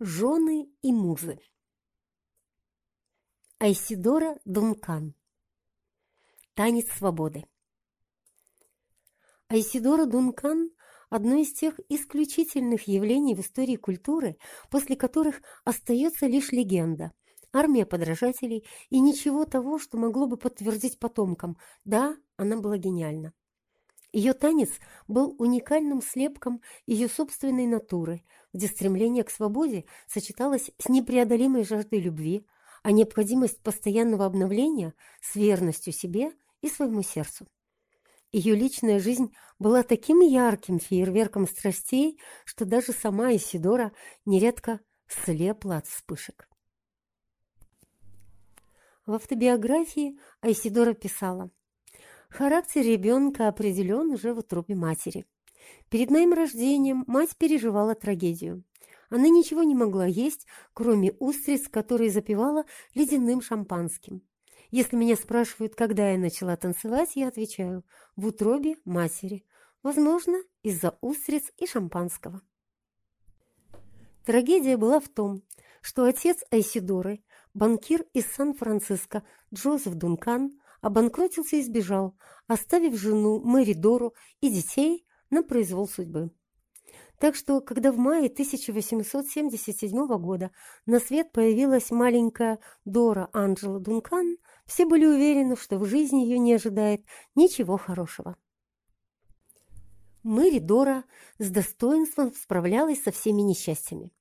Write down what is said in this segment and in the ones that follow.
Жены и музы. Айсидора Дункан. Танец свободы. Айсидора Дункан – одно из тех исключительных явлений в истории культуры, после которых остается лишь легенда, армия подражателей и ничего того, что могло бы подтвердить потомкам – да, она была гениальна. Ее танец был уникальным слепком ее собственной натуры, где стремление к свободе сочеталось с непреодолимой жаждой любви, а необходимость постоянного обновления с верностью себе и своему сердцу. Ее личная жизнь была таким ярким фейерверком страстей, что даже сама Исидора нередко слепла от вспышек. В автобиографии Айсидора писала – Характер ребенка определен уже в утробе матери. Перед моим рождением мать переживала трагедию. Она ничего не могла есть, кроме устриц, которые запивала ледяным шампанским. Если меня спрашивают, когда я начала танцевать, я отвечаю – в утробе матери. Возможно, из-за устриц и шампанского. Трагедия была в том, что отец Айсидоры, банкир из Сан-Франциско Джозеф Дункан, обанкротился и сбежал, оставив жену Мэри Дору и детей на произвол судьбы. Так что, когда в мае 1877 года на свет появилась маленькая Дора Анджела Дункан, все были уверены, что в жизни ее не ожидает ничего хорошего. Мэри Дора с достоинством справлялась со всеми несчастьями.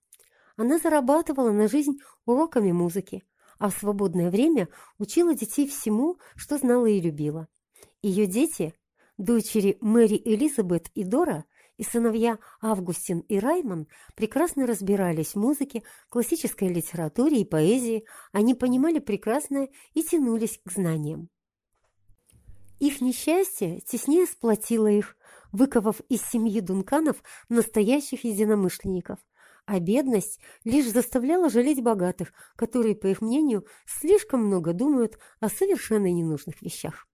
Она зарабатывала на жизнь уроками музыки, а в свободное время учила детей всему, что знала и любила. Ее дети, дочери Мэри Элизабет и Дора, и сыновья Августин и Раймон прекрасно разбирались в музыке, классической литературе и поэзии, они понимали прекрасное и тянулись к знаниям. Их несчастье теснее сплотило их, выковав из семьи Дунканов настоящих единомышленников – а бедность лишь заставляла жалеть богатых, которые, по их мнению, слишком много думают о совершенно ненужных вещах.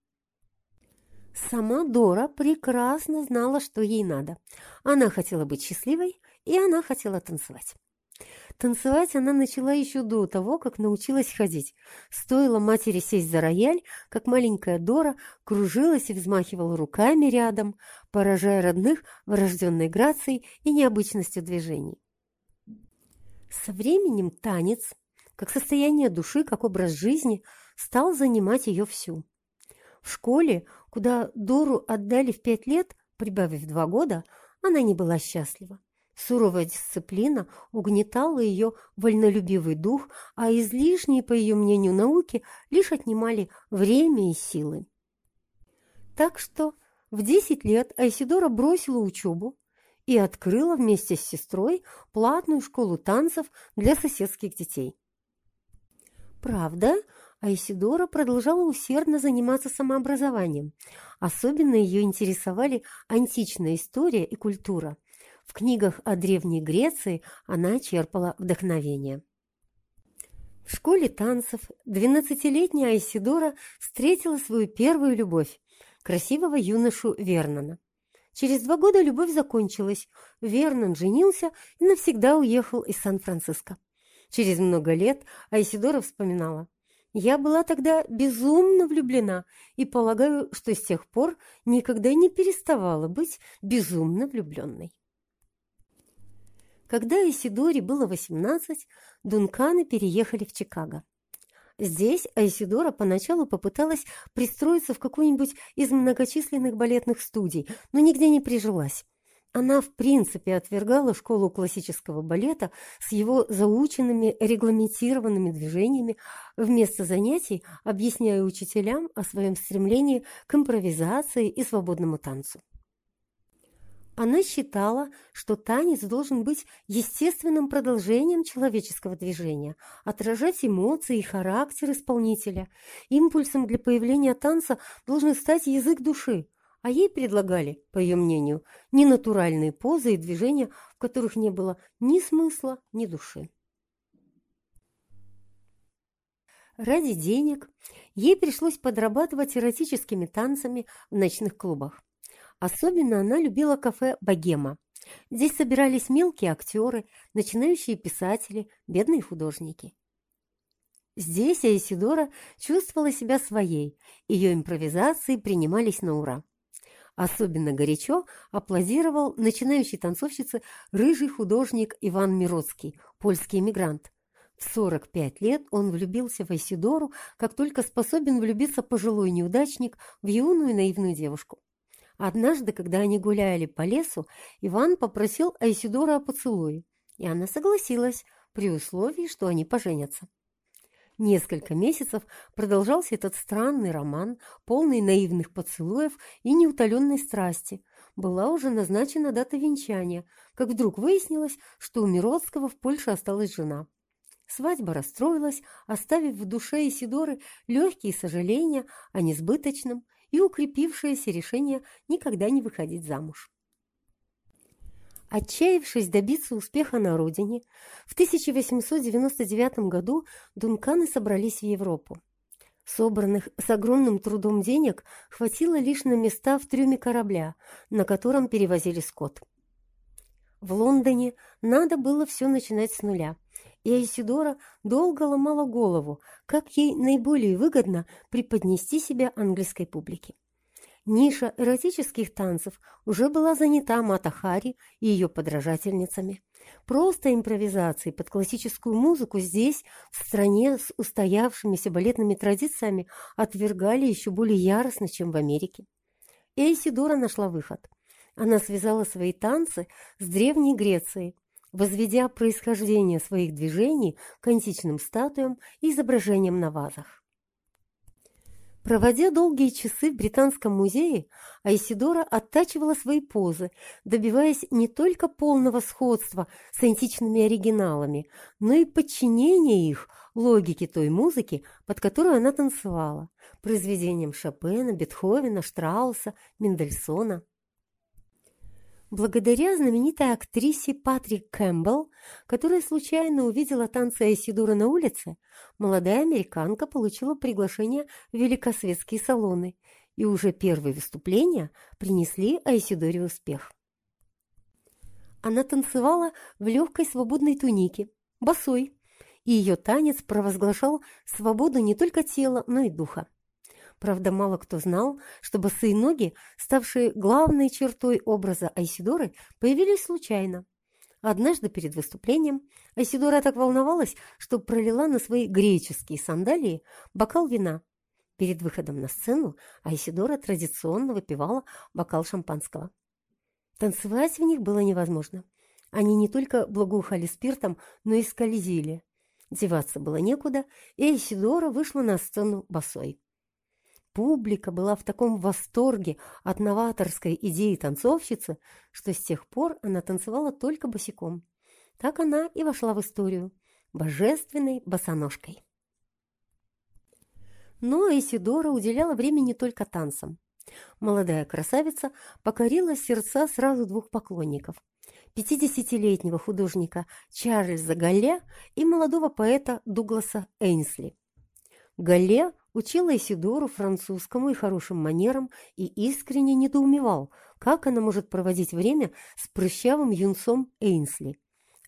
Сама Дора прекрасно знала, что ей надо. Она хотела быть счастливой, и она хотела танцевать. Танцевать она начала еще до того, как научилась ходить. Стоило матери сесть за рояль, как маленькая Дора кружилась и взмахивала руками рядом, поражая родных врожденной грацией и необычностью движений. Со временем танец, как состояние души, как образ жизни, стал занимать ее всю. В школе, куда Дору отдали в пять лет, прибавив два года, она не была счастлива. Суровая дисциплина угнетала ее вольнолюбивый дух, а излишние, по ее мнению, науки лишь отнимали время и силы. Так что в 10 лет Айсидора бросила учебу, и открыла вместе с сестрой платную школу танцев для соседских детей. Правда, Айсидора продолжала усердно заниматься самообразованием. Особенно ее интересовали античная история и культура. В книгах о Древней Греции она черпала вдохновение. В школе танцев 12-летняя Айсидора встретила свою первую любовь – красивого юношу Вернона. Через два года любовь закончилась. Вернон женился и навсегда уехал из Сан-Франциско. Через много лет Айсидора вспоминала. «Я была тогда безумно влюблена и полагаю, что с тех пор никогда не переставала быть безумно влюбленной». Когда Айсидоре было 18, Дунканы переехали в Чикаго. Здесь Айсидора поначалу попыталась пристроиться в какую-нибудь из многочисленных балетных студий, но нигде не прижилась. Она, в принципе, отвергала школу классического балета с его заученными регламентированными движениями, вместо занятий объясняя учителям о своем стремлении к импровизации и свободному танцу. Она считала, что танец должен быть естественным продолжением человеческого движения, отражать эмоции и характер исполнителя. Импульсом для появления танца должен стать язык души, а ей предлагали, по ее мнению, ненатуральные позы и движения, в которых не было ни смысла, ни души. Ради денег ей пришлось подрабатывать эротическими танцами в ночных клубах. Особенно она любила кафе «Богема». Здесь собирались мелкие актеры, начинающие писатели, бедные художники. Здесь Айсидора чувствовала себя своей, ее импровизации принимались на ура. Особенно горячо аплодировал начинающий танцовщице рыжий художник Иван Мироцкий, польский эмигрант. В 45 лет он влюбился в Айсидору, как только способен влюбиться пожилой неудачник в юную наивную девушку. Однажды, когда они гуляли по лесу, Иван попросил Айсидора о поцелуе, и она согласилась при условии, что они поженятся. Несколько месяцев продолжался этот странный роман, полный наивных поцелуев и неутоленной страсти. Была уже назначена дата венчания, как вдруг выяснилось, что у Миродского в Польше осталась жена. Свадьба расстроилась, оставив в душе Исидоры легкие сожаления о несбыточном и укрепившееся решение никогда не выходить замуж. Отчаявшись добиться успеха на родине, в 1899 году дунканы собрались в Европу. Собранных с огромным трудом денег хватило лишь на места в трюме корабля, на котором перевозили скот. В Лондоне надо было все начинать с нуля, и Айсидора долго ломала голову, как ей наиболее выгодно преподнести себя английской публике. Ниша эротических танцев уже была занята Матахари и ее подражательницами. Просто импровизации под классическую музыку здесь, в стране с устоявшимися балетными традициями, отвергали еще более яростно, чем в Америке. Эйсидора нашла выход. Она связала свои танцы с Древней Грецией, возведя происхождение своих движений к античным статуям и изображениям на вазах. Проводя долгие часы в Британском музее, Айсидора оттачивала свои позы, добиваясь не только полного сходства с античными оригиналами, но и подчинения их логике той музыки, под которую она танцевала, произведениям Шопена, Бетховена, Штрауса, Мендельсона. Благодаря знаменитой актрисе Патрик Кэмпбелл, которая случайно увидела танцы Айсидора на улице, молодая американка получила приглашение в великосветские салоны, и уже первые выступления принесли Айсидоре успех. Она танцевала в легкой свободной тунике, босой, и ее танец провозглашал свободу не только тела, но и духа. Правда, мало кто знал, что босые ноги, ставшие главной чертой образа Айсидоры, появились случайно. Однажды перед выступлением Айсидора так волновалась, что пролила на свои греческие сандалии бокал вина. Перед выходом на сцену Айсидора традиционно выпивала бокал шампанского. Танцевать в них было невозможно. Они не только благоухали спиртом, но и скользили. Деваться было некуда, и Айсидора вышла на сцену босой. Публика была в таком восторге от новаторской идеи танцовщицы, что с тех пор она танцевала только босиком. Так она и вошла в историю божественной босоножкой. Но Исидора уделяла времени только танцам. Молодая красавица покорила сердца сразу двух поклонников – 50-летнего художника Чарльза Галле и молодого поэта Дугласа Эйнсли. Галле учила Исидору французскому и хорошим манерам и искренне недоумевал, как она может проводить время с прыщавым юнцом Эйнсли.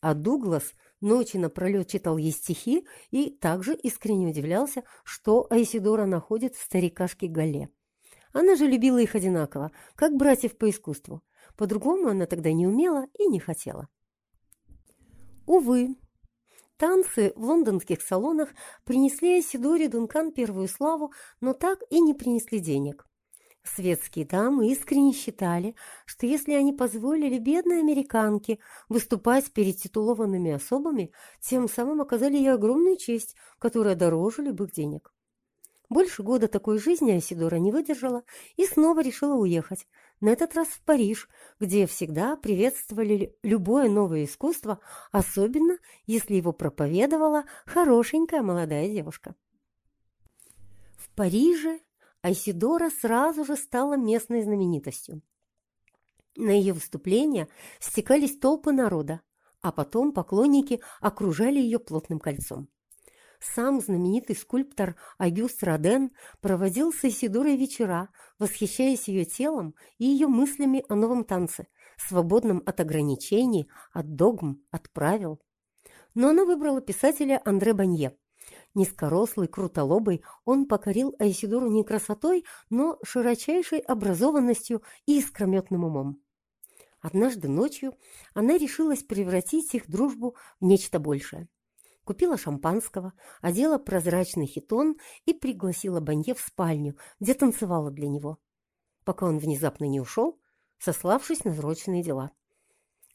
А Дуглас ночи напролет читал ей стихи и также искренне удивлялся, что Айсидора находит в старикашке Гале. Она же любила их одинаково, как братьев по искусству. По-другому она тогда не умела и не хотела. Увы, Танцы в лондонских салонах принесли Асидоре Дункан первую славу, но так и не принесли денег. Светские дамы искренне считали, что если они позволили бедной американке выступать перед титулованными особами, тем самым оказали ей огромную честь, которая дороже любых денег. Больше года такой жизни Асидора не выдержала и снова решила уехать, на этот раз в Париж, где всегда приветствовали любое новое искусство, особенно если его проповедовала хорошенькая молодая девушка. В Париже Айсидора сразу же стала местной знаменитостью. На ее выступления стекались толпы народа, а потом поклонники окружали ее плотным кольцом. Сам знаменитый скульптор Агюст Роден проводил с Исидорой вечера, восхищаясь ее телом и ее мыслями о новом танце, свободном от ограничений, от догм, от правил. Но она выбрала писателя Андре Банье. Низкорослый, крутолобый, он покорил Айсидору не красотой, но широчайшей образованностью и искрометным умом. Однажды ночью она решилась превратить их дружбу в нечто большее. Купила шампанского, одела прозрачный хитон и пригласила Банье в спальню, где танцевала для него, пока он внезапно не ушел, сославшись на срочные дела.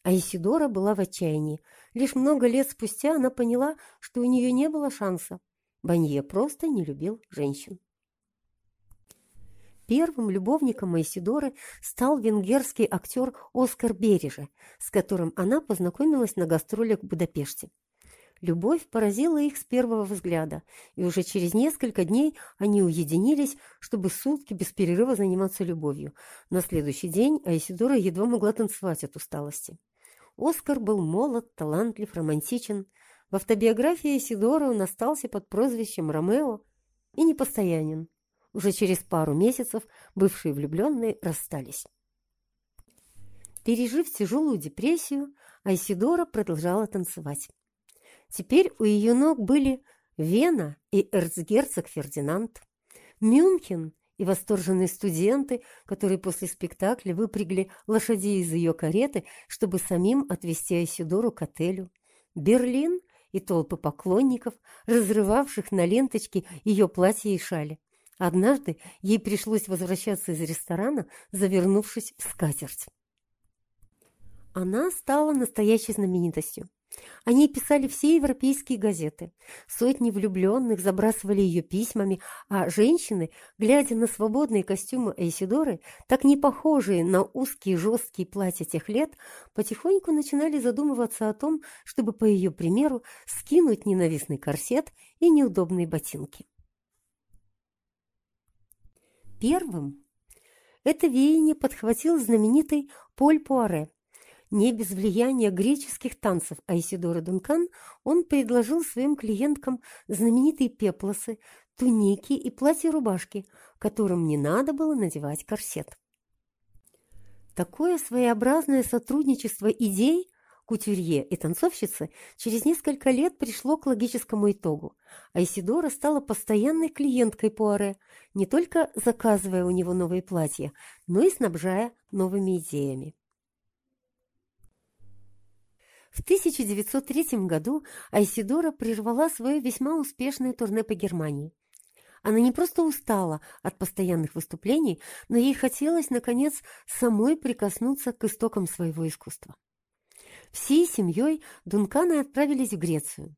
А Исидора была в отчаянии. Лишь много лет спустя она поняла, что у нее не было шанса. Банье просто не любил женщин. Первым любовником Айсидоры стал венгерский актер Оскар Береже, с которым она познакомилась на гастролях в Будапеште. Любовь поразила их с первого взгляда, и уже через несколько дней они уединились, чтобы сутки без перерыва заниматься любовью. На следующий день Айсидора едва могла танцевать от усталости. Оскар был молод, талантлив, романтичен. В автобиографии Айсидора он остался под прозвищем Ромео и непостоянен. Уже через пару месяцев бывшие влюбленные расстались. Пережив тяжелую депрессию, Айсидора продолжала танцевать. Теперь у ее ног были Вена и эрцгерцог Фердинанд, Мюнхен и восторженные студенты, которые после спектакля выпрягли лошадей из ее кареты, чтобы самим отвезти Айсидору к отелю, Берлин и толпы поклонников, разрывавших на ленточке ее платье и шали. Однажды ей пришлось возвращаться из ресторана, завернувшись в скатерть. Она стала настоящей знаменитостью. О ней писали все европейские газеты. Сотни влюбленных забрасывали ее письмами, а женщины, глядя на свободные костюмы Эйсидоры, так не похожие на узкие жесткие платья тех лет, потихоньку начинали задумываться о том, чтобы, по ее примеру, скинуть ненавистный корсет и неудобные ботинки. Первым это веяние подхватил знаменитый Поль Пуаре. Не без влияния греческих танцев Айсидора Дункан он предложил своим клиенткам знаменитые пеплосы, туники и платья-рубашки, которым не надо было надевать корсет. Такое своеобразное сотрудничество идей кутюрье и танцовщицы через несколько лет пришло к логическому итогу. Айсидора стала постоянной клиенткой Пуаре, не только заказывая у него новые платья, но и снабжая новыми идеями. В 1903 году Айсидора прервала свое весьма успешное турне по Германии. Она не просто устала от постоянных выступлений, но ей хотелось, наконец, самой прикоснуться к истокам своего искусства. Всей семьей Дунканы отправились в Грецию.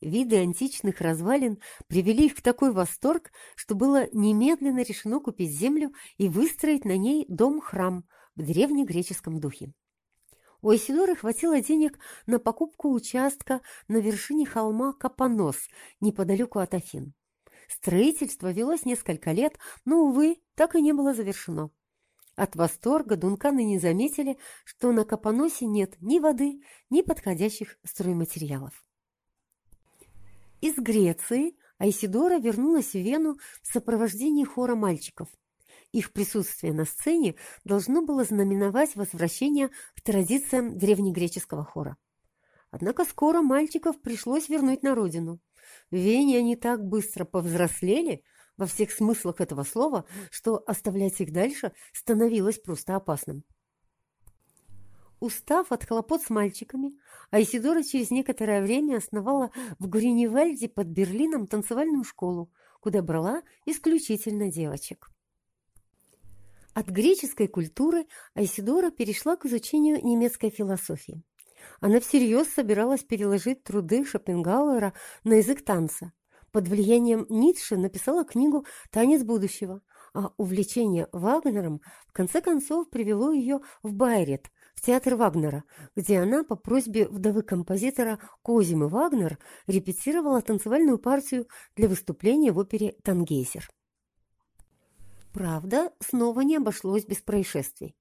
Виды античных развалин привели их в такой восторг, что было немедленно решено купить землю и выстроить на ней дом-храм в древнегреческом духе. У Исидоры хватило денег на покупку участка на вершине холма Капонос, неподалеку от Афин. Строительство велось несколько лет, но, увы, так и не было завершено. От восторга дунканы не заметили, что на Капоносе нет ни воды, ни подходящих стройматериалов. Из Греции Айсидора вернулась в Вену в сопровождении хора мальчиков. Их присутствие на сцене должно было знаменовать возвращение к традициям древнегреческого хора. Однако скоро мальчиков пришлось вернуть на родину. В Вене они так быстро повзрослели – во всех смыслах этого слова, что оставлять их дальше становилось просто опасным. Устав от хлопот с мальчиками, Айсидора через некоторое время основала в Грюневальде под Берлином танцевальную школу, куда брала исключительно девочек. От греческой культуры Айсидора перешла к изучению немецкой философии. Она всерьез собиралась переложить труды Шопенгауэра на язык танца, под влиянием Ницше написала книгу «Танец будущего», а увлечение Вагнером в конце концов привело ее в Байрет, в театр Вагнера, где она по просьбе вдовы композитора Козимы Вагнер репетировала танцевальную партию для выступления в опере «Тангейзер». Правда, снова не обошлось без происшествий.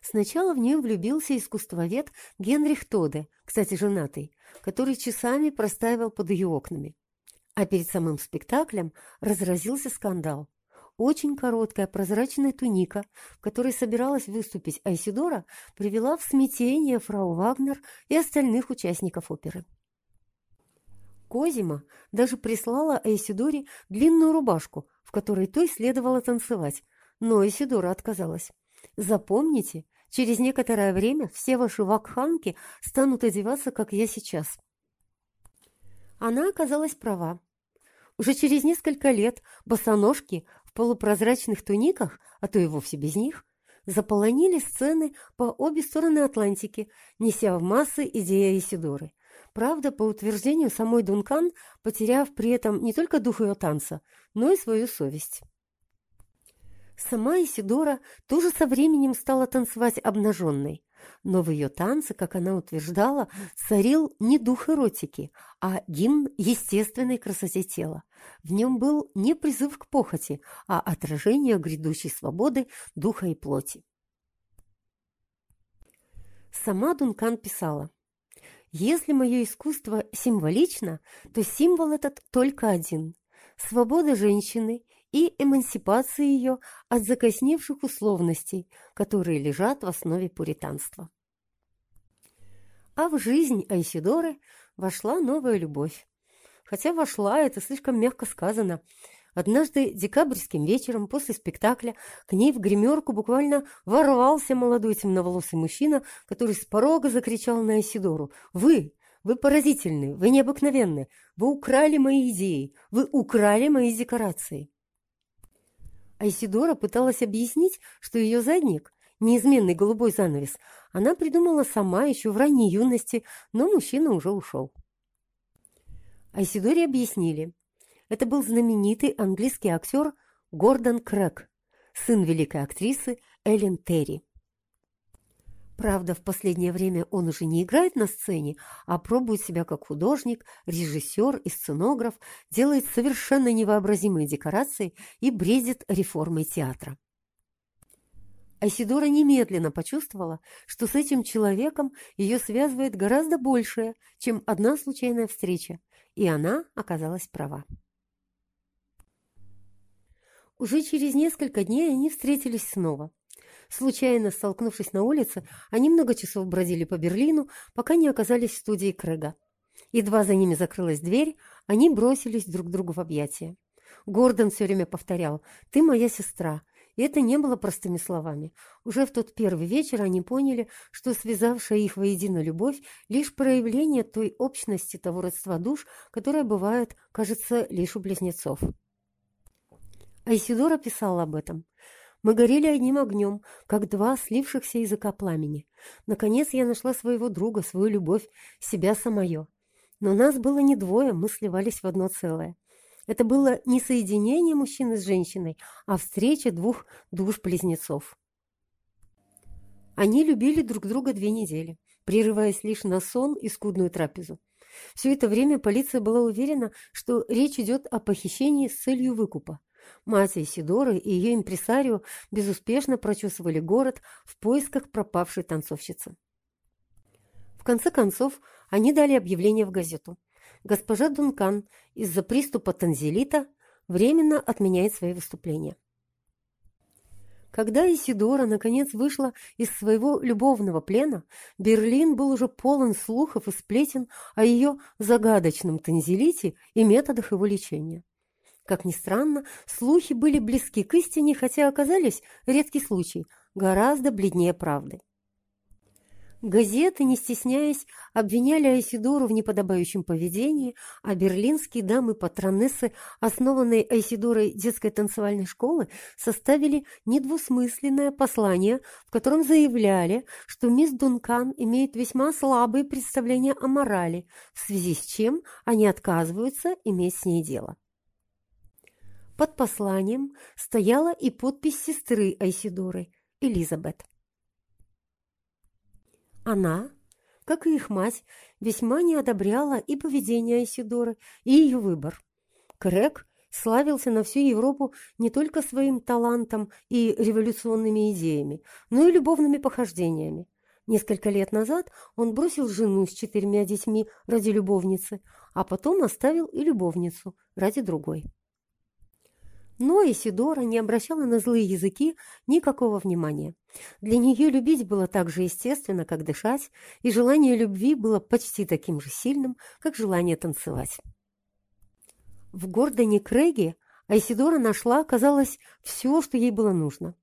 Сначала в нее влюбился искусствовед Генрих Тоде, кстати, женатый, который часами простаивал под ее окнами. А перед самым спектаклем разразился скандал. очень короткая прозрачная туника, в которой собиралась выступить Айсидора, привела в смятение фрау Вагнер и остальных участников оперы. Козима даже прислала Айсидоре длинную рубашку, в которой той следовало танцевать, но Айсидора отказалась. «Запомните, через некоторое время все ваши вакханки станут одеваться, как я сейчас». Она оказалась права. Уже через несколько лет босоножки в полупрозрачных туниках, а то и вовсе без них, заполонили сцены по обе стороны Атлантики, неся в массы идеи Исидоры. Правда, по утверждению самой Дункан, потеряв при этом не только дух ее танца, но и свою совесть. Сама Исидора тоже со временем стала танцевать обнаженной, но в ее танце, как она утверждала, царил не дух эротики, а гимн естественной красоте тела. В нем был не призыв к похоти, а отражение грядущей свободы духа и плоти. Сама Дункан писала, «Если мое искусство символично, то символ этот только один – свобода женщины и эмансипации ее от закосневших условностей, которые лежат в основе пуританства. А в жизнь Айсидоры вошла новая любовь. Хотя вошла, это слишком мягко сказано. Однажды декабрьским вечером после спектакля к ней в гримерку буквально ворвался молодой темноволосый мужчина, который с порога закричал на Айсидору «Вы! Вы поразительны! Вы необыкновенны! Вы украли мои идеи! Вы украли мои декорации!» Айсидора пыталась объяснить, что ее задник – неизменный голубой занавес – она придумала сама еще в ранней юности, но мужчина уже ушел. Айсидоре объяснили. Это был знаменитый английский актер Гордон Крэк, сын великой актрисы Эллен Терри. Правда, в последнее время он уже не играет на сцене, а пробует себя как художник, режиссер и сценограф, делает совершенно невообразимые декорации и бредит реформой театра. Айсидора немедленно почувствовала, что с этим человеком ее связывает гораздо большее, чем одна случайная встреча, и она оказалась права. Уже через несколько дней они встретились снова. Случайно столкнувшись на улице, они много часов бродили по Берлину, пока не оказались в студии Крэга. Едва за ними закрылась дверь, они бросились друг другу в объятия. Гордон все время повторял «Ты моя сестра», и это не было простыми словами. Уже в тот первый вечер они поняли, что связавшая их воедино любовь – лишь проявление той общности, того родства душ, которое бывает, кажется, лишь у близнецов. Айсидора писала об этом. Мы горели одним огнем, как два слившихся языка пламени. Наконец я нашла своего друга, свою любовь, себя самое. Но нас было не двое, мы сливались в одно целое. Это было не соединение мужчины с женщиной, а встреча двух душ-близнецов. Они любили друг друга две недели, прерываясь лишь на сон и скудную трапезу. Все это время полиция была уверена, что речь идет о похищении с целью выкупа. Мать Исидоры и ее импресарио безуспешно прочесывали город в поисках пропавшей танцовщицы. В конце концов, они дали объявление в газету госпожа Дункан из-за приступа танзелита временно отменяет свои выступления. Когда Исидора наконец вышла из своего любовного плена, Берлин был уже полон слухов и сплетен о ее загадочном танзелите и методах его лечения. Как ни странно, слухи были близки к истине, хотя оказались, редкий случай, гораздо бледнее правды. Газеты, не стесняясь, обвиняли Айсидору в неподобающем поведении, а берлинские дамы-патронессы, основанной Айсидорой детской танцевальной школы, составили недвусмысленное послание, в котором заявляли, что мисс Дункан имеет весьма слабые представления о морали, в связи с чем они отказываются иметь с ней дело. Под посланием стояла и подпись сестры Айсидоры, Элизабет. Она, как и их мать, весьма не одобряла и поведение Айсидоры, и ее выбор. Крэг славился на всю Европу не только своим талантом и революционными идеями, но и любовными похождениями. Несколько лет назад он бросил жену с четырьмя детьми ради любовницы, а потом оставил и любовницу ради другой. Но Исидора не обращала на злые языки никакого внимания. Для нее любить было так же естественно, как дышать, и желание любви было почти таким же сильным, как желание танцевать. В Гордоне Крэге Айсидора нашла, казалось, все, что ей было нужно.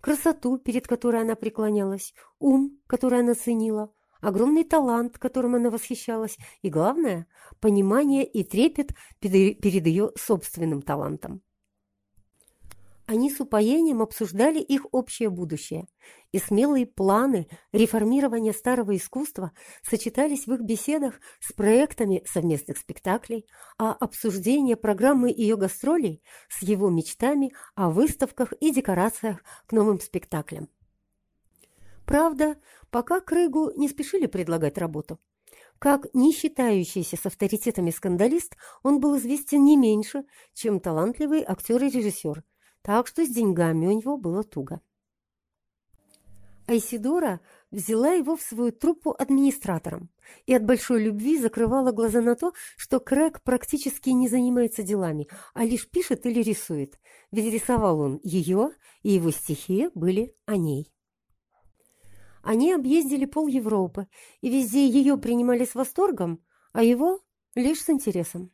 Красоту, перед которой она преклонялась, ум, который она ценила, огромный талант, которым она восхищалась, и, главное, понимание и трепет перед ее собственным талантом. Они с упоением обсуждали их общее будущее, и смелые планы реформирования старого искусства сочетались в их беседах с проектами совместных спектаклей, а обсуждение программы ее гастролей с его мечтами о выставках и декорациях к новым спектаклям. Правда, пока Крыгу не спешили предлагать работу. Как не считающийся с авторитетами скандалист, он был известен не меньше, чем талантливый актер и режиссер – так что с деньгами у него было туго. Айсидора взяла его в свою труппу администратором и от большой любви закрывала глаза на то, что Крэг практически не занимается делами, а лишь пишет или рисует, ведь рисовал он ее, и его стихи были о ней. Они объездили пол Европы, и везде ее принимали с восторгом, а его лишь с интересом.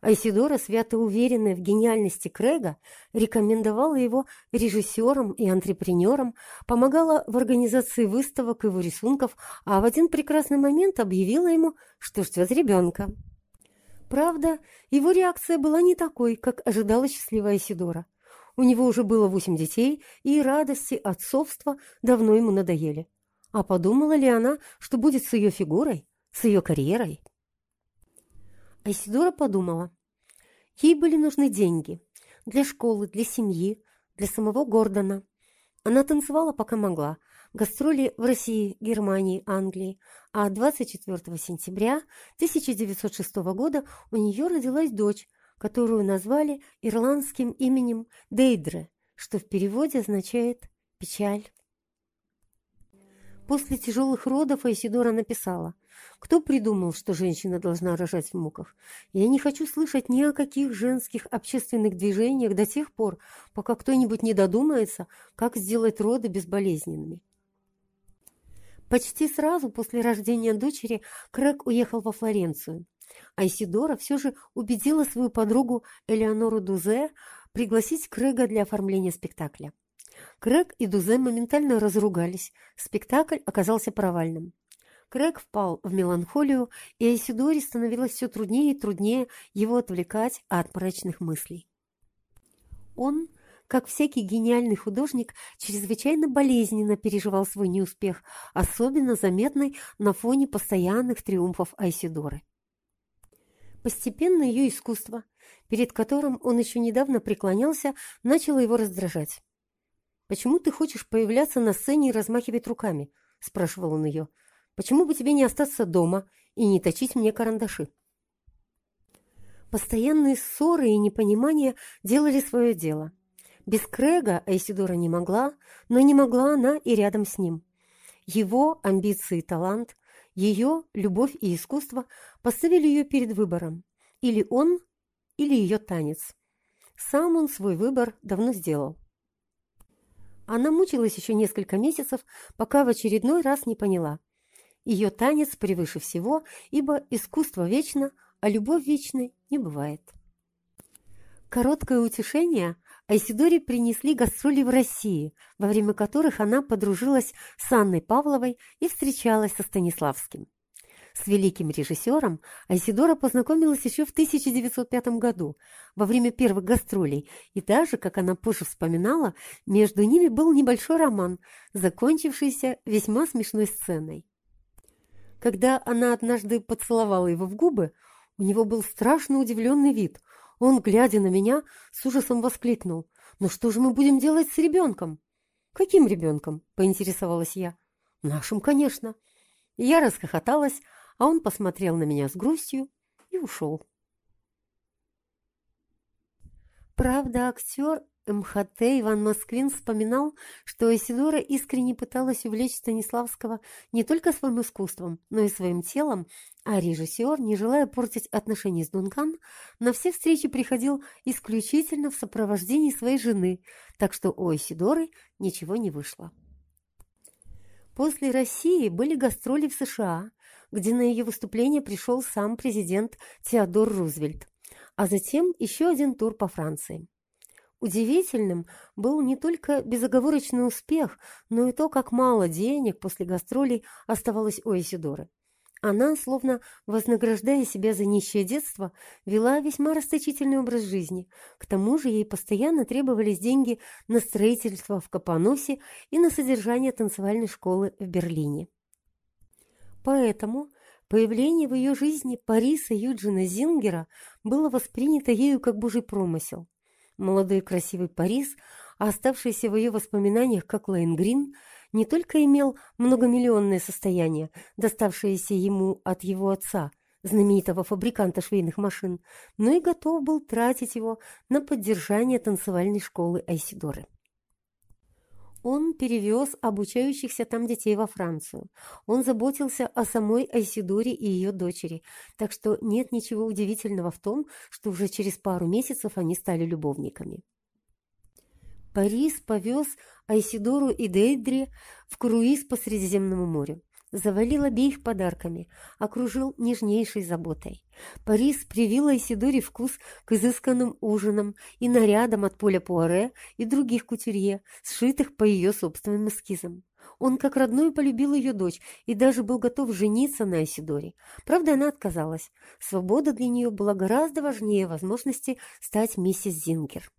Айсидора, свято уверенная в гениальности Крэга, рекомендовала его режиссерам и антрепренерам, помогала в организации выставок его рисунков, а в один прекрасный момент объявила ему, что ждет ребенка. Правда, его реакция была не такой, как ожидала счастливая Айсидора. У него уже было восемь детей, и радости отцовства давно ему надоели. А подумала ли она, что будет с ее фигурой, с ее карьерой? Айсидора подумала. Ей были нужны деньги. Для школы, для семьи, для самого Гордона. Она танцевала, пока могла. Гастроли в России, Германии, Англии. А 24 сентября 1906 года у нее родилась дочь, которую назвали ирландским именем Дейдре, что в переводе означает «печаль». После тяжелых родов Айсидора написала – кто придумал, что женщина должна рожать в муках? Я не хочу слышать ни о каких женских общественных движениях до тех пор, пока кто-нибудь не додумается, как сделать роды безболезненными. Почти сразу после рождения дочери Крэг уехал во Флоренцию. А Исидора все же убедила свою подругу Элеонору Дузе пригласить Крэга для оформления спектакля. Крэг и Дузе моментально разругались. Спектакль оказался провальным. Крэг впал в меланхолию, и Айсидоре становилось все труднее и труднее его отвлекать от мрачных мыслей. Он, как всякий гениальный художник, чрезвычайно болезненно переживал свой неуспех, особенно заметный на фоне постоянных триумфов Айсидоры. Постепенно ее искусство, перед которым он еще недавно преклонялся, начало его раздражать. «Почему ты хочешь появляться на сцене и размахивать руками?» – спрашивал он ее. Почему бы тебе не остаться дома и не точить мне карандаши? Постоянные ссоры и непонимания делали свое дело. Без Крэга Айсидора не могла, но не могла она и рядом с ним. Его амбиции и талант, ее любовь и искусство поставили ее перед выбором. Или он, или ее танец. Сам он свой выбор давно сделал. Она мучилась еще несколько месяцев, пока в очередной раз не поняла. Ее танец превыше всего, ибо искусство вечно, а любовь вечной не бывает. Короткое утешение Айсидоре принесли гастроли в России, во время которых она подружилась с Анной Павловой и встречалась со Станиславским. С великим режиссером Айсидора познакомилась еще в 1905 году, во время первых гастролей, и даже, как она позже вспоминала, между ними был небольшой роман, закончившийся весьма смешной сценой. Когда она однажды поцеловала его в губы, у него был страшно удивленный вид. Он, глядя на меня, с ужасом воскликнул. «Ну что же мы будем делать с ребенком?» «Каким ребенком?» – поинтересовалась я. «Нашим, конечно». Я расхохоталась, а он посмотрел на меня с грустью и ушел. Правда, актер МХТ Иван Москвин вспоминал, что Исидора искренне пыталась увлечь Станиславского не только своим искусством, но и своим телом, а режиссер, не желая портить отношения с Дункан, на все встречи приходил исключительно в сопровождении своей жены, так что у Исидоры ничего не вышло. После России были гастроли в США, где на ее выступление пришел сам президент Теодор Рузвельт, а затем еще один тур по Франции. Удивительным был не только безоговорочный успех, но и то, как мало денег после гастролей оставалось у Эсидоры. Она, словно вознаграждая себя за нищее детство, вела весьма расточительный образ жизни. К тому же ей постоянно требовались деньги на строительство в Капаносе и на содержание танцевальной школы в Берлине. Поэтому появление в ее жизни Париса Юджина Зингера было воспринято ею как божий промысел. Молодой красивый Парис, оставшийся в ее воспоминаниях как Лейн Грин, не только имел многомиллионное состояние, доставшееся ему от его отца, знаменитого фабриканта швейных машин, но и готов был тратить его на поддержание танцевальной школы Айсидоры. Он перевез обучающихся там детей во Францию. Он заботился о самой Айсидоре и ее дочери, так что нет ничего удивительного в том, что уже через пару месяцев они стали любовниками. Парис повез Айсидору и Дейдри в круиз по Средиземному морю завалил обеих подарками, окружил нежнейшей заботой. Парис привил Айсидоре вкус к изысканным ужинам и нарядам от Поля Пуаре и других кутюрье, сшитых по ее собственным эскизам. Он как родной полюбил ее дочь и даже был готов жениться на Айсидоре. Правда, она отказалась. Свобода для нее была гораздо важнее возможности стать миссис Зингер.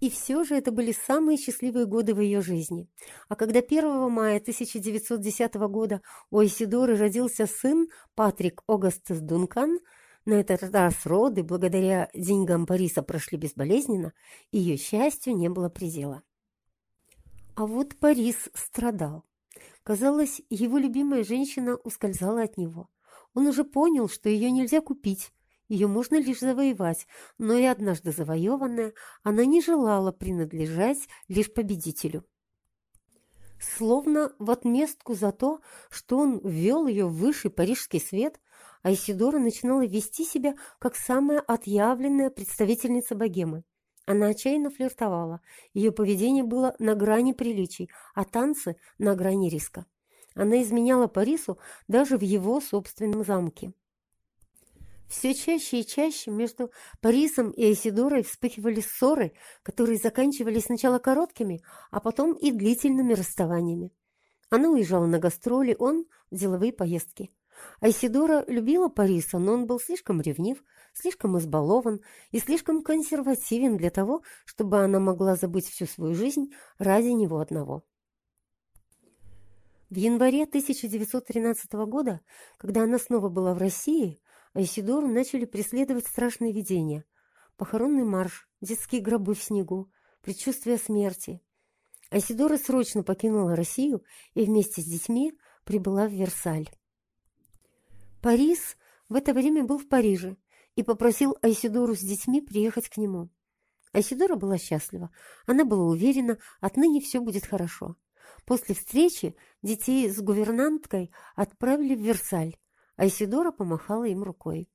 И все же это были самые счастливые годы в ее жизни. А когда 1 мая 1910 года у Айсидоры родился сын Патрик Огастес Дункан, на этот раз роды, благодаря деньгам Париса, прошли безболезненно, ее счастью не было предела. А вот Парис страдал. Казалось, его любимая женщина ускользала от него. Он уже понял, что ее нельзя купить, ее можно лишь завоевать, но и однажды завоеванная, она не желала принадлежать лишь победителю. Словно в отместку за то, что он ввел ее в высший парижский свет, Айсидора начинала вести себя как самая отъявленная представительница богемы. Она отчаянно флиртовала, ее поведение было на грани приличий, а танцы – на грани риска. Она изменяла Парису даже в его собственном замке. Все чаще и чаще между Парисом и Айсидорой вспыхивали ссоры, которые заканчивались сначала короткими, а потом и длительными расставаниями. Она уезжала на гастроли, он – в деловые поездки. Айсидора любила Париса, но он был слишком ревнив, слишком избалован и слишком консервативен для того, чтобы она могла забыть всю свою жизнь ради него одного. В январе 1913 года, когда она снова была в России, Айсидору начали преследовать страшные видения. Похоронный марш, детские гробы в снегу, предчувствие смерти. Айсидора срочно покинула Россию и вместе с детьми прибыла в Версаль. Парис в это время был в Париже и попросил Айсидору с детьми приехать к нему. Айсидора была счастлива. Она была уверена, отныне все будет хорошо. После встречи детей с гувернанткой отправили в Версаль, Айсидора помахала им рукой.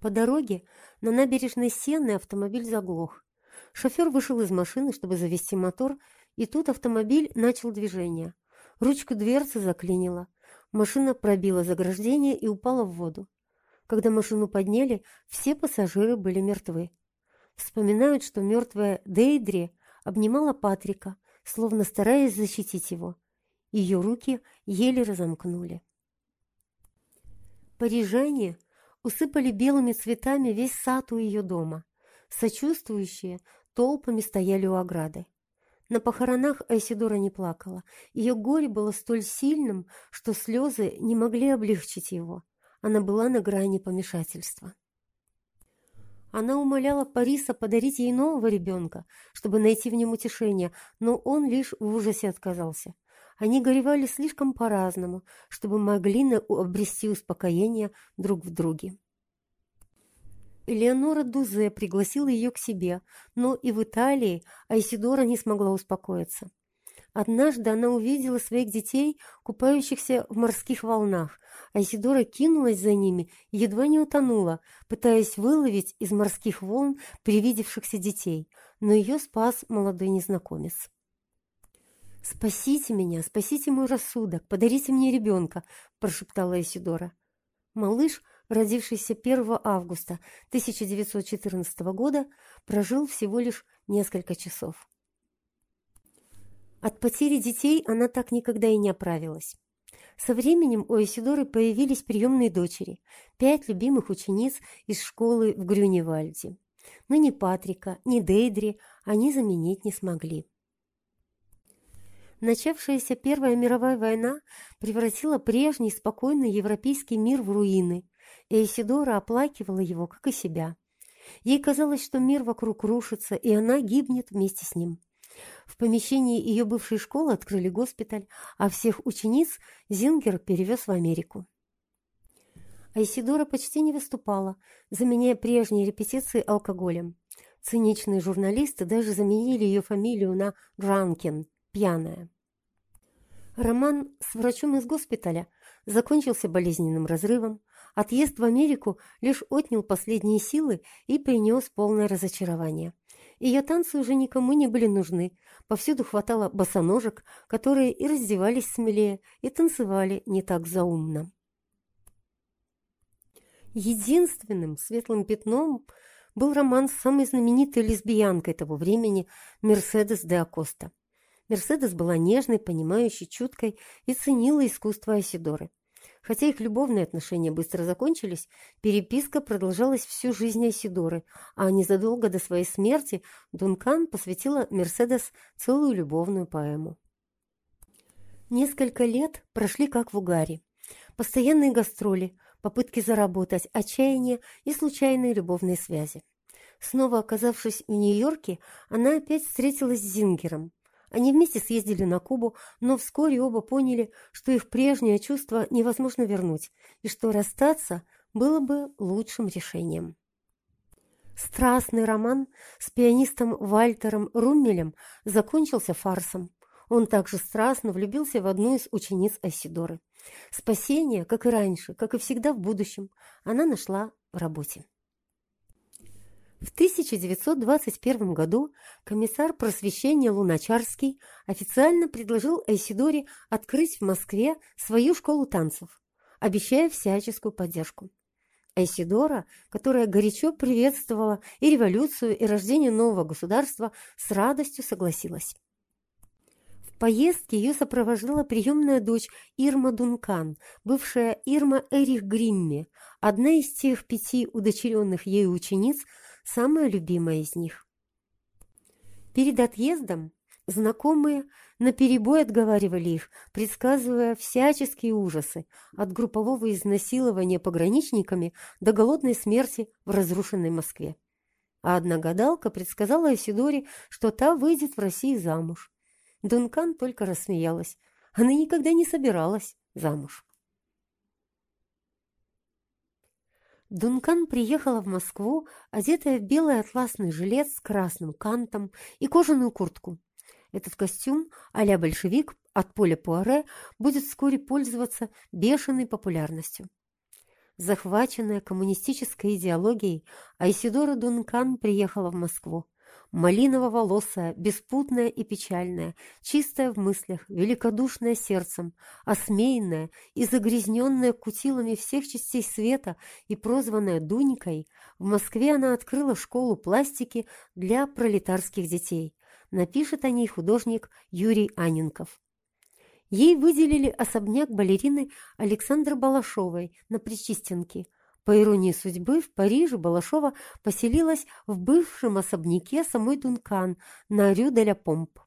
По дороге на набережной Сены автомобиль заглох. Шофер вышел из машины, чтобы завести мотор, и тут автомобиль начал движение. Ручку дверцы заклинило. Машина пробила заграждение и упала в воду. Когда машину подняли, все пассажиры были мертвы. Вспоминают, что мертвая Дейдри обнимала Патрика, словно стараясь защитить его. Ее руки еле разомкнули. Парижане усыпали белыми цветами весь сад у ее дома. Сочувствующие толпами стояли у ограды. На похоронах Айсидора не плакала. Ее горе было столь сильным, что слезы не могли облегчить его. Она была на грани помешательства. Она умоляла Париса подарить ей нового ребенка, чтобы найти в нем утешение, но он лишь в ужасе отказался. Они горевали слишком по-разному, чтобы могли обрести успокоение друг в друге. Элеонора Дузе пригласила ее к себе, но и в Италии Айсидора не смогла успокоиться. Однажды она увидела своих детей, купающихся в морских волнах. Айсидора кинулась за ними и едва не утонула, пытаясь выловить из морских волн привидевшихся детей, но ее спас молодой незнакомец. «Спасите меня, спасите мой рассудок, подарите мне ребенка», – прошептала Айсидора. Малыш – родившийся 1 августа 1914 года, прожил всего лишь несколько часов. От потери детей она так никогда и не оправилась. Со временем у Эсидоры появились приемные дочери, пять любимых учениц из школы в Грюневальде. Но ни Патрика, ни Дейдри они заменить не смогли. Начавшаяся Первая мировая война превратила прежний спокойный европейский мир в руины, и Исидора оплакивала его, как и себя. Ей казалось, что мир вокруг рушится, и она гибнет вместе с ним. В помещении ее бывшей школы открыли госпиталь, а всех учениц Зингер перевез в Америку. Айсидора почти не выступала, заменяя прежние репетиции алкоголем. Циничные журналисты даже заменили ее фамилию на Дранкен – «пьяная». Роман с врачом из госпиталя закончился болезненным разрывом, Отъезд в Америку лишь отнял последние силы и принес полное разочарование. Ее танцы уже никому не были нужны. Повсюду хватало босоножек, которые и раздевались смелее, и танцевали не так заумно. Единственным светлым пятном был роман с самой знаменитой лесбиянкой того времени Мерседес де Акоста. Мерседес была нежной, понимающей, чуткой и ценила искусство Айсидоры. Хотя их любовные отношения быстро закончились, переписка продолжалась всю жизнь Айсидоры, а незадолго до своей смерти Дункан посвятила Мерседес целую любовную поэму. Несколько лет прошли как в угаре. Постоянные гастроли, попытки заработать, отчаяние и случайные любовные связи. Снова оказавшись в Нью-Йорке, она опять встретилась с Зингером – они вместе съездили на Кубу, но вскоре оба поняли, что их прежнее чувство невозможно вернуть, и что расстаться было бы лучшим решением. Страстный роман с пианистом Вальтером Руммелем закончился фарсом. Он также страстно влюбился в одну из учениц Айсидоры. Спасение, как и раньше, как и всегда в будущем, она нашла в работе. В 1921 году комиссар просвещения Луначарский официально предложил Айсидоре открыть в Москве свою школу танцев, обещая всяческую поддержку. Айсидора, которая горячо приветствовала и революцию, и рождение нового государства, с радостью согласилась. В поездке ее сопровождала приемная дочь Ирма Дункан, бывшая Ирма Эрих Гримме, одна из тех пяти удочеренных ею учениц, самая любимая из них. Перед отъездом знакомые наперебой отговаривали их, предсказывая всяческие ужасы, от группового изнасилования пограничниками до голодной смерти в разрушенной Москве. А одна гадалка предсказала Айсидоре, что та выйдет в России замуж. Дункан только рассмеялась. Она никогда не собиралась замуж. Дункан приехала в Москву, одетая в белый атласный жилет с красным кантом и кожаную куртку. Этот костюм а-ля большевик от поля Пуаре будет вскоре пользоваться бешеной популярностью. Захваченная коммунистической идеологией, Айсидора Дункан приехала в Москву малиново-волосая, беспутная и печальная, чистая в мыслях, великодушная сердцем, осмеянная и загрязненная кутилами всех частей света и прозванная Дунькой, в Москве она открыла школу пластики для пролетарских детей. Напишет о ней художник Юрий Аненков. Ей выделили особняк балерины Александры Балашовой на Причистенке – по иронии судьбы, в Париже Балашова поселилась в бывшем особняке самой Дункан на Рю-де-ля-Помп.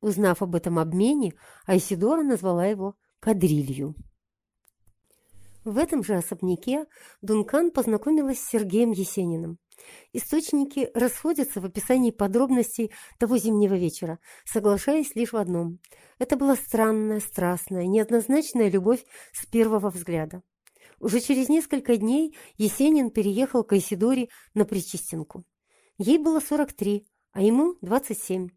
Узнав об этом обмене, Айсидора назвала его «Кадрилью». В этом же особняке Дункан познакомилась с Сергеем Есениным. Источники расходятся в описании подробностей того зимнего вечера, соглашаясь лишь в одном. Это была странная, страстная, неоднозначная любовь с первого взгляда. Уже через несколько дней Есенин переехал к Айсидоре на Причистенку. Ей было 43, а ему 27.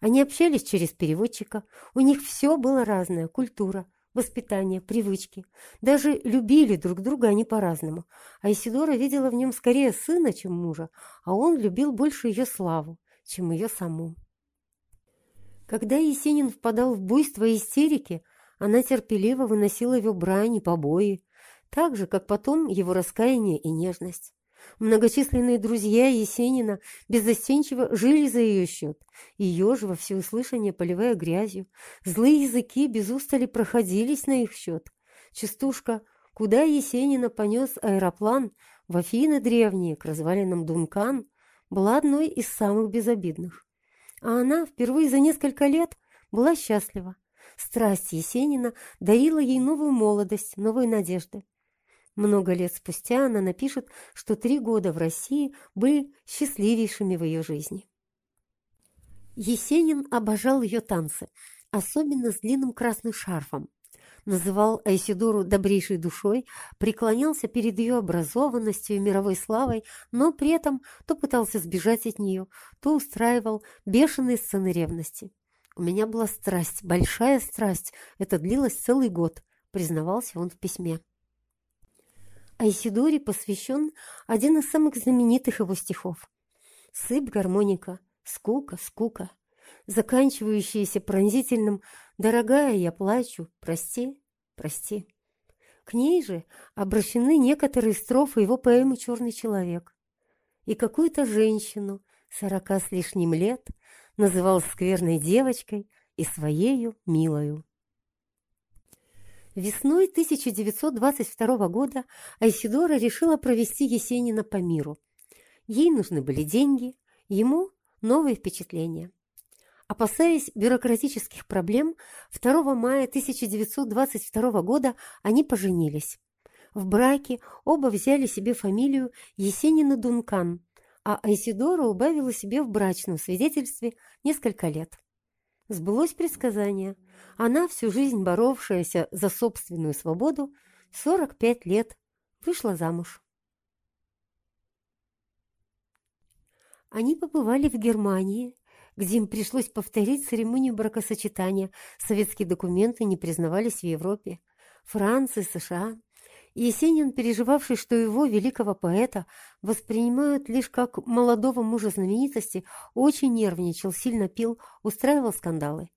Они общались через переводчика. У них все было разное – культура, воспитание, привычки. Даже любили друг друга они по-разному. А Исидора видела в нем скорее сына, чем мужа, а он любил больше ее славу, чем ее саму. Когда Есенин впадал в буйство и истерики, она терпеливо выносила его брань и побои, так же, как потом его раскаяние и нежность. Многочисленные друзья Есенина беззастенчиво жили за ее счет. Ее же во всеуслышание поливая грязью. Злые языки без устали проходились на их счет. Частушка «Куда Есенина понес аэроплан?» в Афины древние, к развалинам Дункан, была одной из самых безобидных. А она впервые за несколько лет была счастлива. Страсть Есенина дарила ей новую молодость, новые надежды. Много лет спустя она напишет, что три года в России были счастливейшими в ее жизни. Есенин обожал ее танцы, особенно с длинным красным шарфом. Называл Айсидору добрейшей душой, преклонялся перед ее образованностью и мировой славой, но при этом то пытался сбежать от нее, то устраивал бешеные сцены ревности. «У меня была страсть, большая страсть, это длилось целый год», признавался он в письме. Айсидоре посвящен один из самых знаменитых его стихов. «Сыпь гармоника, скука, скука», заканчивающаяся пронзительным «Дорогая, я плачу, прости, прости». К ней же обращены некоторые строфы его поэмы «Черный человек». И какую-то женщину, сорока с лишним лет, называл скверной девочкой и своею милою. Весной 1922 года Айсидора решила провести Есенина по миру. Ей нужны были деньги, ему новые впечатления. Опасаясь бюрократических проблем, 2 мая 1922 года они поженились. В браке оба взяли себе фамилию Есенина Дункан, а Айсидора убавила себе в брачном свидетельстве несколько лет. Сбылось предсказание – она, всю жизнь боровшаяся за собственную свободу, 45 лет вышла замуж. Они побывали в Германии, где им пришлось повторить церемонию бракосочетания. Советские документы не признавались в Европе. Франции, США. Есенин, переживавший, что его, великого поэта, воспринимают лишь как молодого мужа знаменитости, очень нервничал, сильно пил, устраивал скандалы.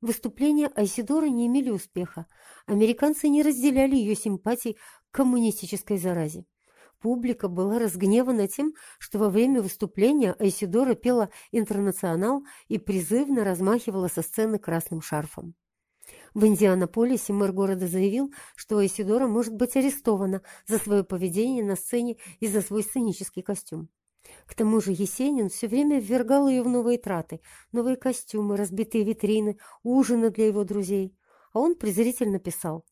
Выступления Айсидоры не имели успеха. Американцы не разделяли ее симпатий к коммунистической заразе. Публика была разгневана тем, что во время выступления Айсидора пела «Интернационал» и призывно размахивала со сцены красным шарфом. В Индианаполисе мэр города заявил, что Айсидора может быть арестована за свое поведение на сцене и за свой сценический костюм. К тому же Есенин все время ввергал ее в новые траты, новые костюмы, разбитые витрины, ужины для его друзей. А он презрительно писал.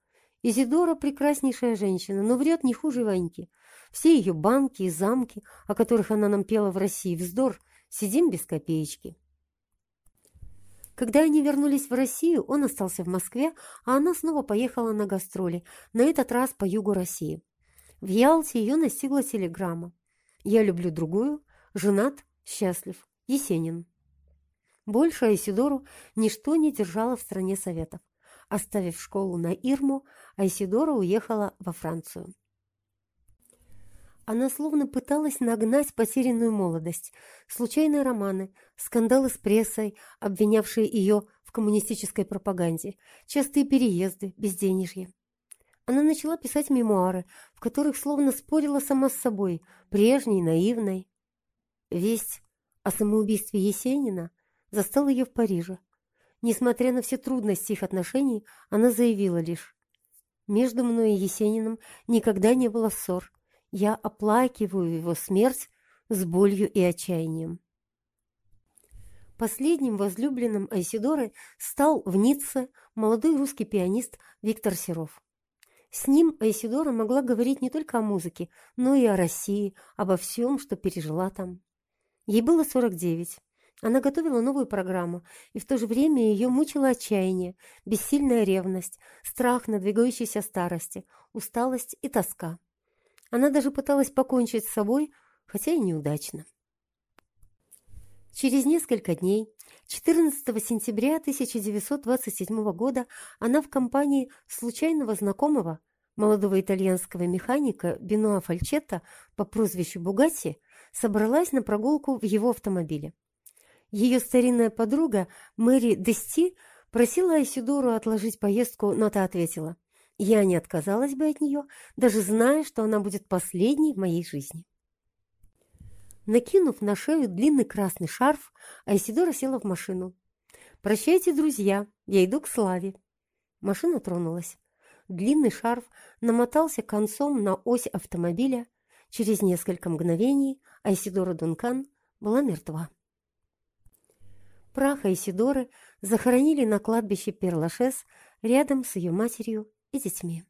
«Изидора – прекраснейшая женщина, но врет не хуже Ваньки. Все ее банки и замки, о которых она нам пела в России, вздор, сидим без копеечки». Когда они вернулись в Россию, он остался в Москве, а она снова поехала на гастроли, на этот раз по югу России. В Ялте ее настигла телеграмма. Я люблю другую, женат, счастлив, Есенин. Больше Айсидору ничто не держало в стране советов. Оставив школу на Ирму, Айсидора уехала во Францию. Она словно пыталась нагнать потерянную молодость. Случайные романы, скандалы с прессой, обвинявшие ее в коммунистической пропаганде, частые переезды, безденежье. Она начала писать мемуары, в которых словно спорила сама с собой, прежней, наивной. Весть о самоубийстве Есенина застала ее в Париже. Несмотря на все трудности их отношений, она заявила лишь «Между мной и Есениным никогда не было ссор. Я оплакиваю его смерть с болью и отчаянием». Последним возлюбленным Айсидоры стал в Ницце молодой русский пианист Виктор Серов. С ним Айсидора могла говорить не только о музыке, но и о России, обо всем, что пережила там. Ей было 49. Она готовила новую программу, и в то же время ее мучило отчаяние, бессильная ревность, страх надвигающейся старости, усталость и тоска. Она даже пыталась покончить с собой, хотя и неудачно. Через несколько дней, 14 сентября 1927 года, она в компании случайного знакомого, молодого итальянского механика Бенуа Фальчетта по прозвищу Бугатти, собралась на прогулку в его автомобиле. Ее старинная подруга Мэри Дести просила Айсидору отложить поездку, но та ответила, «Я не отказалась бы от нее, даже зная, что она будет последней в моей жизни». Накинув на шею длинный красный шарф, Айсидора села в машину. «Прощайте, друзья, я иду к Славе». Машина тронулась. Длинный шарф намотался концом на ось автомобиля. Через несколько мгновений Айсидора Дункан была мертва. Прах Айсидоры захоронили на кладбище Перлашес рядом с ее матерью и детьми.